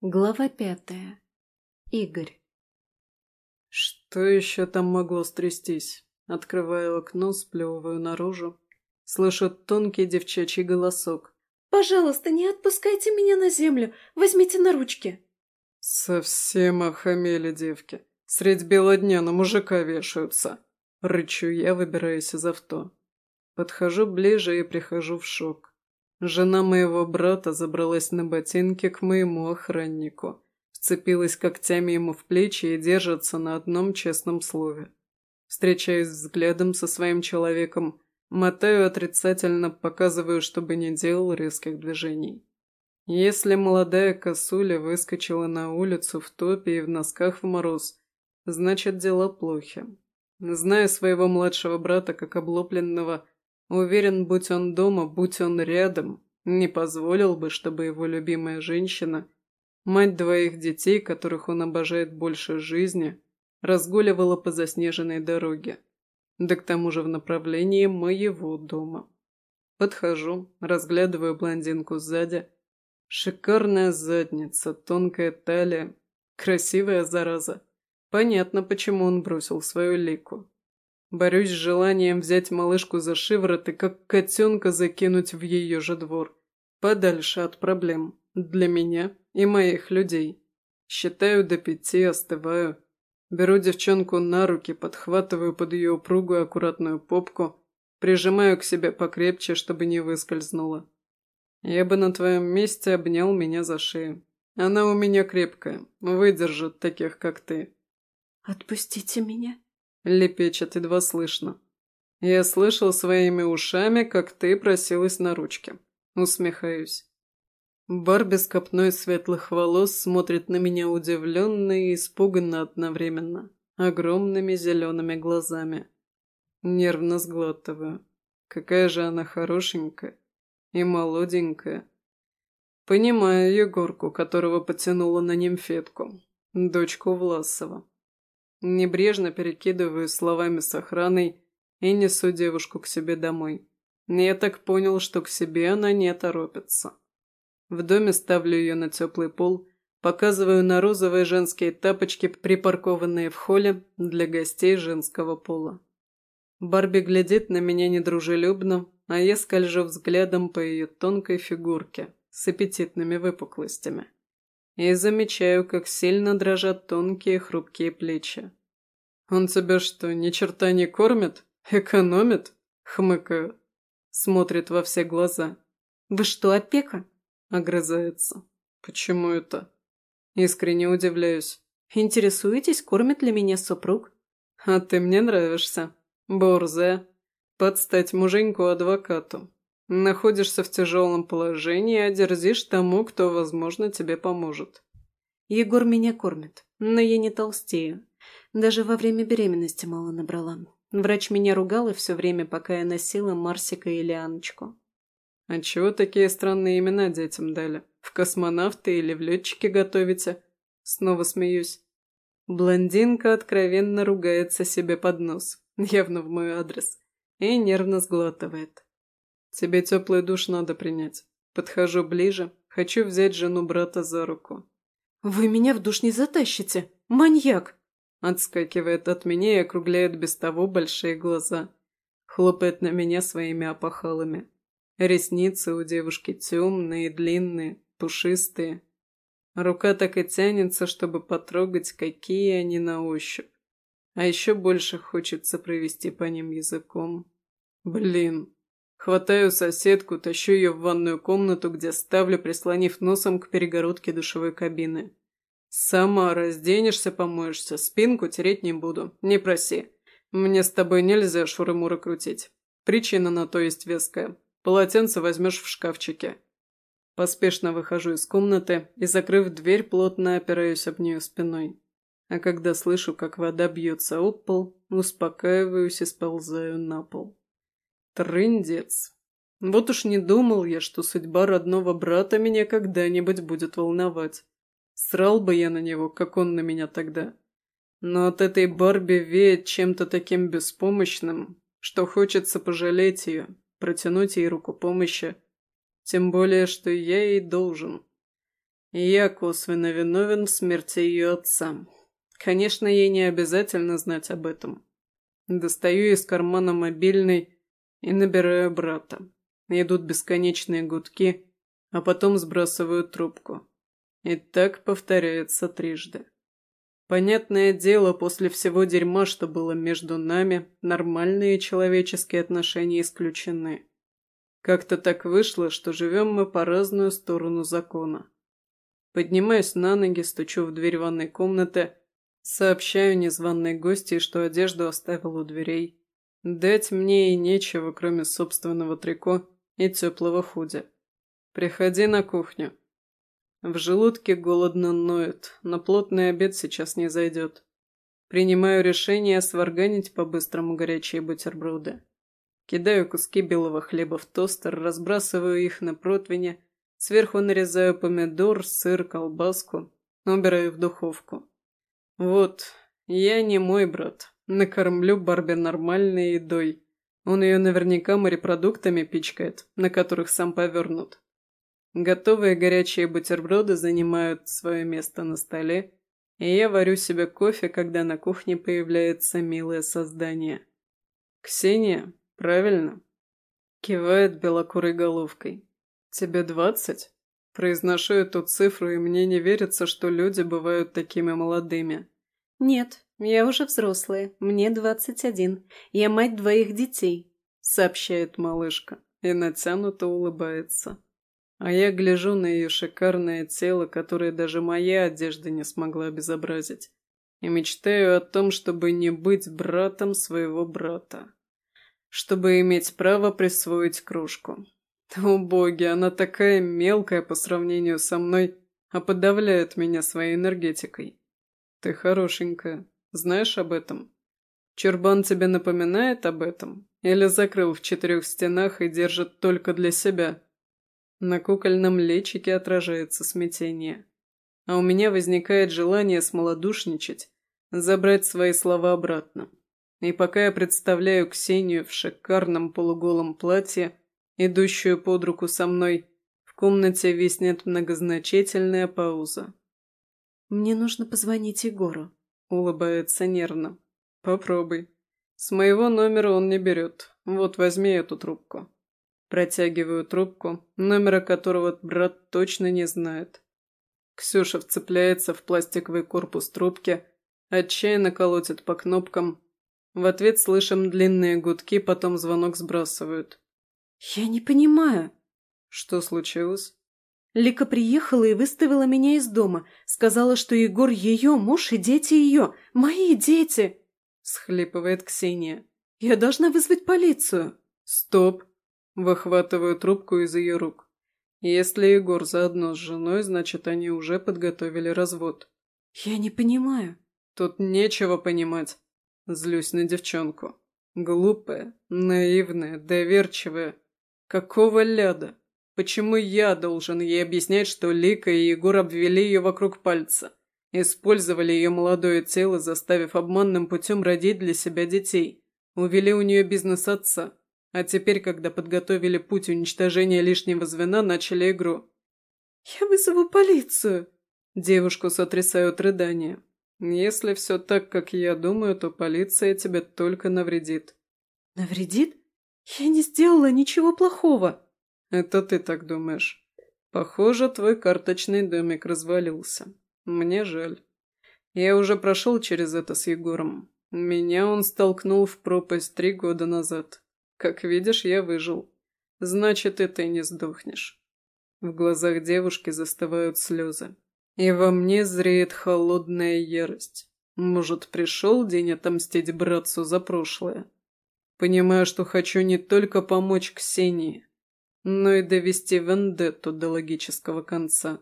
Глава пятая. Игорь. Что еще там могло стрястись? Открываю окно, сплевываю наружу. Слышу тонкий девчачий голосок. «Пожалуйста, не отпускайте меня на землю. Возьмите на ручки». Совсем охамели девки. Средь бела дня на мужика вешаются. Рычу я, выбираясь из авто. Подхожу ближе и прихожу в шок. Жена моего брата забралась на ботинки к моему охраннику, вцепилась когтями ему в плечи и держится на одном честном слове. Встречаюсь взглядом со своим человеком, мотаю отрицательно, показываю, чтобы не делал резких движений. Если молодая косуля выскочила на улицу в топе и в носках в мороз, значит дела плохи. Зная своего младшего брата как облупленного, Уверен, будь он дома, будь он рядом, не позволил бы, чтобы его любимая женщина, мать двоих детей, которых он обожает больше жизни, разгуливала по заснеженной дороге, да к тому же в направлении моего дома. Подхожу, разглядываю блондинку сзади. Шикарная задница, тонкая талия, красивая зараза. Понятно, почему он бросил свою лику. Борюсь с желанием взять малышку за шиворот и как котенка закинуть в ее же двор. Подальше от проблем. Для меня и моих людей. Считаю до пяти, остываю. Беру девчонку на руки, подхватываю под ее упругую аккуратную попку, прижимаю к себе покрепче, чтобы не выскользнула. Я бы на твоем месте обнял меня за шею. Она у меня крепкая, выдержит таких, как ты. «Отпустите меня», Лепечет едва слышно. Я слышал своими ушами, как ты просилась на ручки. Усмехаюсь. Барби с копной светлых волос смотрит на меня удивленно и испуганно одновременно, огромными зелеными глазами. Нервно сглатываю. Какая же она хорошенькая и молоденькая. Понимаю Егорку, которого потянула на нимфетку, дочку Власова. Небрежно перекидываю словами с охраной и несу девушку к себе домой. Я так понял, что к себе она не торопится. В доме ставлю ее на теплый пол, показываю на розовые женские тапочки, припаркованные в холле для гостей женского пола. Барби глядит на меня недружелюбно, а я скольжу взглядом по ее тонкой фигурке с аппетитными выпуклостями и замечаю, как сильно дрожат тонкие хрупкие плечи. «Он тебя что, ни черта не кормит? Экономит?» — хмыкаю. Смотрит во все глаза. «Вы что, опека?» — огрызается. «Почему это?» Искренне удивляюсь. «Интересуетесь, кормит ли меня супруг?» «А ты мне нравишься. Борзая. Подстать муженьку-адвокату. Находишься в тяжелом положении, а дерзишь тому, кто, возможно, тебе поможет. Егор меня кормит, но я не толстею. Даже во время беременности мало набрала. Врач меня ругал и все время, пока я носила Марсика и Лианочку. А чего такие странные имена детям дали? В космонавты или в летчики готовите? Снова смеюсь. Блондинка откровенно ругается себе под нос, явно в мой адрес, и нервно сглатывает. Тебе теплый душ надо принять. Подхожу ближе, хочу взять жену брата за руку. «Вы меня в душ не затащите! Маньяк!» Отскакивает от меня и округляет без того большие глаза. Хлопает на меня своими опахалами. Ресницы у девушки темные, длинные, пушистые. Рука так и тянется, чтобы потрогать, какие они на ощупь. А еще больше хочется провести по ним языком. Блин, Хватаю соседку, тащу ее в ванную комнату, где ставлю, прислонив носом к перегородке душевой кабины. «Сама разденешься, помоешься, спинку тереть не буду, не проси. Мне с тобой нельзя шуры-муры крутить. Причина на то есть веская. Полотенце возьмешь в шкафчике». Поспешно выхожу из комнаты и, закрыв дверь, плотно опираюсь об нее спиной. А когда слышу, как вода бьется об пол, успокаиваюсь и сползаю на пол. Трындец. Вот уж не думал я, что судьба родного брата меня когда-нибудь будет волновать. Срал бы я на него, как он на меня тогда. Но от этой Барби веет чем-то таким беспомощным, что хочется пожалеть ее, протянуть ей руку помощи. Тем более, что я ей должен. Я косвенно виновен в смерти ее отца. Конечно, ей не обязательно знать об этом. Достаю из кармана мобильный и набираю брата. Идут бесконечные гудки, а потом сбрасываю трубку. И так повторяется трижды. Понятное дело, после всего дерьма, что было между нами, нормальные человеческие отношения исключены. Как-то так вышло, что живем мы по разную сторону закона. Поднимаюсь на ноги, стучу в дверь ванной комнаты, сообщаю незваной гости, что одежду оставил у дверей. Дать мне и нечего, кроме собственного трико и теплого худи. Приходи на кухню. В желудке голодно ноет, но плотный обед сейчас не зайдет. Принимаю решение сварганить по-быстрому горячие бутерброды. Кидаю куски белого хлеба в тостер, разбрасываю их на противне, сверху нарезаю помидор, сыр, колбаску, убираю в духовку. Вот, я не мой брат. Накормлю Барби нормальной едой. Он ее наверняка морепродуктами пичкает, на которых сам повернут. Готовые горячие бутерброды занимают свое место на столе, и я варю себе кофе, когда на кухне появляется милое создание. «Ксения, «Правильно», — кивает белокурой головкой. «Тебе двадцать?» Произношу эту цифру, и мне не верится, что люди бывают такими молодыми. «Нет, я уже взрослая. Мне двадцать один. Я мать двоих детей», — сообщает малышка и натянуто улыбается. А я гляжу на ее шикарное тело, которое даже моя одежда не смогла обезобразить, и мечтаю о том, чтобы не быть братом своего брата чтобы иметь право присвоить кружку. О боги, она такая мелкая по сравнению со мной, а подавляет меня своей энергетикой. Ты хорошенькая, знаешь об этом? Чурбан тебе напоминает об этом? Или закрыл в четырех стенах и держит только для себя? На кукольном личике отражается смятение. А у меня возникает желание смолодушничать, забрать свои слова обратно. И пока я представляю Ксению в шикарном полуголом платье, идущую под руку со мной, в комнате виснет многозначительная пауза. «Мне нужно позвонить Егору», — улыбается нервно. «Попробуй. С моего номера он не берет. Вот возьми эту трубку». Протягиваю трубку, номера которого брат точно не знает. Ксюша вцепляется в пластиковый корпус трубки, отчаянно колотит по кнопкам, в ответ слышим длинные гудки, потом звонок сбрасывают. «Я не понимаю». «Что случилось?» Лика приехала и выставила меня из дома. Сказала, что Егор ее муж и дети ее. Мои дети!» Схлипывает Ксения. «Я должна вызвать полицию». «Стоп!» Выхватываю трубку из ее рук. Если Егор заодно с женой, значит, они уже подготовили развод. «Я не понимаю». «Тут нечего понимать. Злюсь на девчонку. Глупая, наивная, доверчивая. Какого ляда? Почему я должен ей объяснять, что Лика и Егор обвели ее вокруг пальца? Использовали ее молодое тело, заставив обманным путем родить для себя детей. Увели у нее бизнес отца. А теперь, когда подготовили путь уничтожения лишнего звена, начали игру. «Я вызову полицию!» Девушку сотрясают рыдания. Если все так, как я думаю, то полиция тебе только навредит. Навредит? Я не сделала ничего плохого. Это ты так думаешь. Похоже, твой карточный домик развалился. Мне жаль. Я уже прошел через это с Егором. Меня он столкнул в пропасть три года назад. Как видишь, я выжил. Значит, и ты не сдохнешь. В глазах девушки застывают слезы. И во мне зреет холодная ярость. Может, пришел день отомстить братцу за прошлое? Понимаю, что хочу не только помочь Ксении, но и довести вендетту до логического конца.